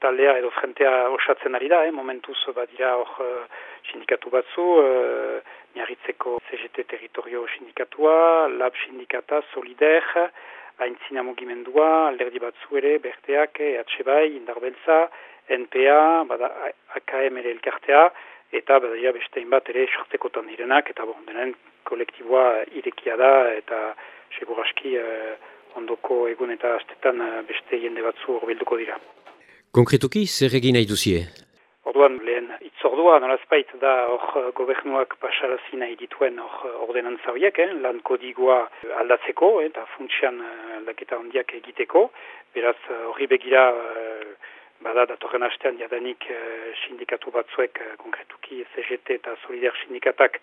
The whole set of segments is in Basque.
taldea edo frentea osatzen ari da, eh, momentuz badira hor uh, sindikatu batzu, uh, miarritzeko CGT Territorio sindikatua, LAB sindikata, Solider, haintzina mugimendua, alderdi batzu ere, berteak, EH bai, Indarbelza, NPA, bada AKM ere elkartea, eta badira bestein bat ere sortzekotan direnak, eta bon, denen kolektiboa irekia da, eta seguraski uh, ondoko egun eta astetan uh, beste jende batzu horbilduko dira. Konkretuki, zer egin nahi duzie? Orduan, lehen, itzordua, nolazpait da hor gobernuak pasarazi nahi dituen hor ordenantza horiek, eh, lan kodigoa aldatzeko, eh, eta funtsian aldaketa handiak egiteko. Beraz, horri begira, bada datorren hastean jadanik sindikatu batzuek, konkretuki CGT eta Solidaire sindikatak,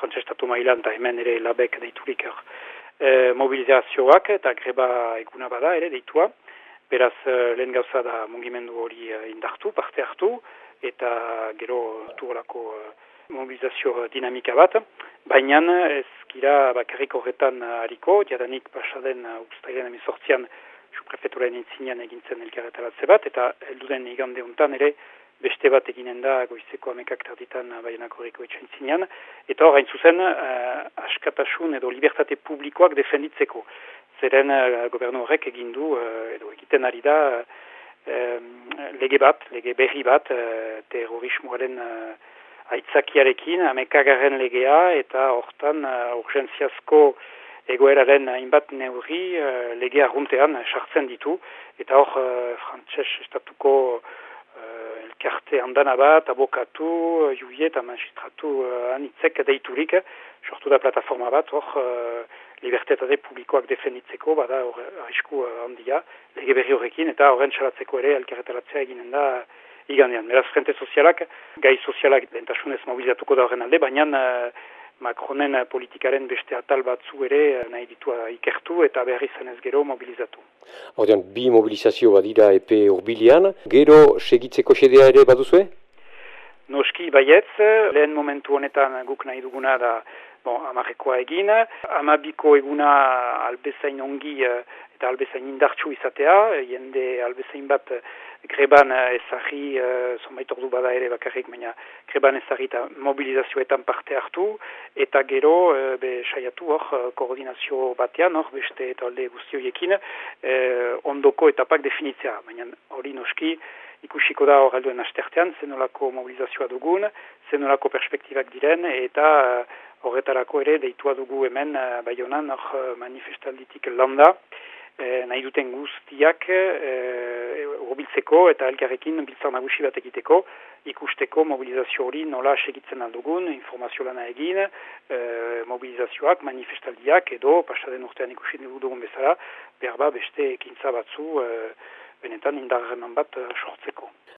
frantzestatu mailan, eta hemen ere labek deiturik hor, mobilizazioak eta greba eguna bada ere deitua. Beraz, uh, lehen gauza da mungimendu hori uh, indartu, parte hartu, eta gero tuolako uh, eh, mobilizazio dinamika bat. Baina ez gira bakarrik horretan hariko, jadanik pasaden ustailen emizortzian suprefeturen intzinean egintzen elkarretaratze bat, eta elduden igande untan ere beste bat eginen da goizeko amekak tarditan baienako horreko etxaintzinean, eta hor hain zuzen uh, askatasun edo libertate publikoak defenditzeko. Zeren uh, gobernu horrek egin du, uh, edo egiten ari da, uh, lege bat, lege berri bat, uh, terrorismoaren uh, aitzakiarekin, amekagarren legea, eta hortan uh, urgentziazko egoeraren hainbat neurri uh, lege arruntean sartzen ditu, eta hor uh, frantses estatuko uh, elkarte handana bat, abokatu, uh, juie eta magistratu uh, anitzek deiturik, sortu da plataforma bat, hor libertetate publikoak defenditzeko, bada hor uh, handia, lege berri horrekin, eta horren txalatzeko ere elkarretaratzea eginen da igandean. Beraz, frente sozialak, gai sozialak lentasunez mobilizatuko da horren alde, baina uh, Macronen politikaren beste atal batzu ere uh, nahi ditua ikertu eta berri zenez gero mobilizatu. Ordean, bi mobilizazio badira epe urbilian, gero segitzeko sedea ere baduzue? Noski baietz, lehen momentu honetan guk nahi duguna da bon, amarekoa egin, amabiko eguna albezain ongi eh, eta albezain indartsu izatea, jende albezain bat eh, greban eh, ezagri, zonbait ordu bada ere bakarrik, baina greban ezagri eta mobilizazioetan parte hartu, eta gero be saiatu hor koordinazio batean, hor beste eta alde guztioiekin, ondoko etapak definitzea, baina hori noski, ikusiko da hor alduen astertean, zenolako mobilizazioa dugun, zenolako perspektibak diren, eta horretarako ere deitua dugu hemen uh, baionan uh, manifestalditik landa uh, nahi duten guztiak uh, eta elkarrekin biltzar nagusi bat egiteko ikusteko mobilizazio hori nola segitzen aldugun, informazio lana egin uh, mobilizazioak, manifestaldiak edo pasaden urtean ikusi dugun bezala, berba beste ekintza batzu uh, benetan indarrenan bat uh, sortzeko.